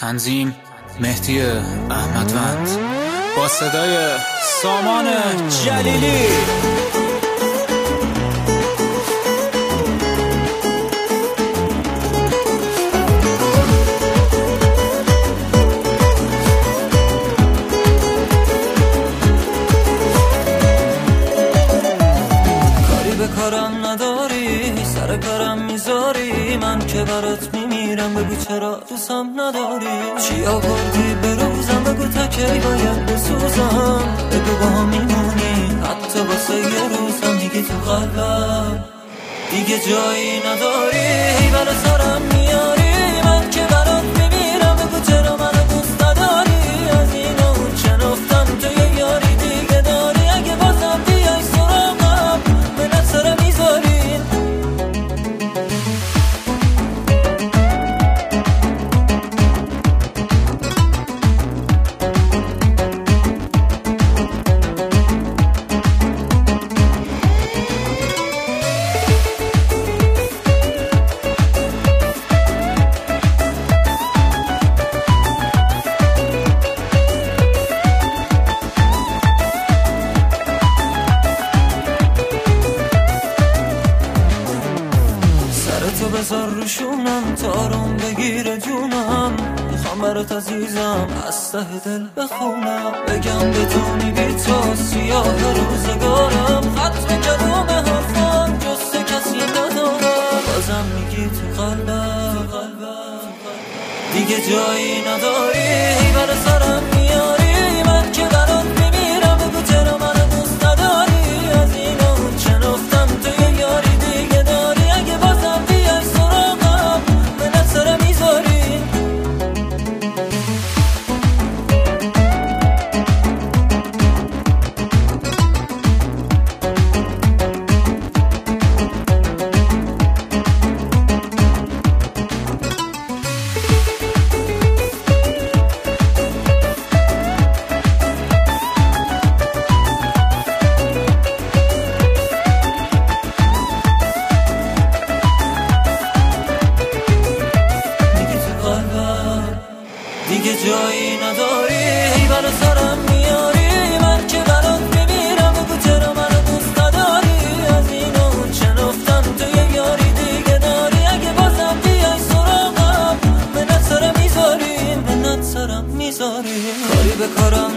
تنظیم مهدی احمدوند با صدای سامان جلیلی. می‌ذاری من که برات میمیرم بگو چرا دوستم نداری؟ چی آوردی به روزم؟ بگو تا کی باید بسوزم؟ بگو با هم میمونی حتی واسه یه روزم دیگه تو قلبم. دیگه جایی نداری. برا سرم بذار روشونم تا آروم بگیره جونم. می‌خوام برات عزیزم از ته دل بخونم. بگم بدونی بی تو سیاه روزگارم. ختم کلام حرفان جست کسی ندارم. بازم میگی تو قلبم دیگه جایی نداری برا سرم میاری. دیگه جایی نداری برا سرم میاری. من که برات میمیرم چرا منو دوست نداری. از این و اون شنفتم تو یه یاری دیگه داری. اگه بازم بیای سراغم منت سرم می‌ذاری منت سرم می‌ذاری. کاری به کارم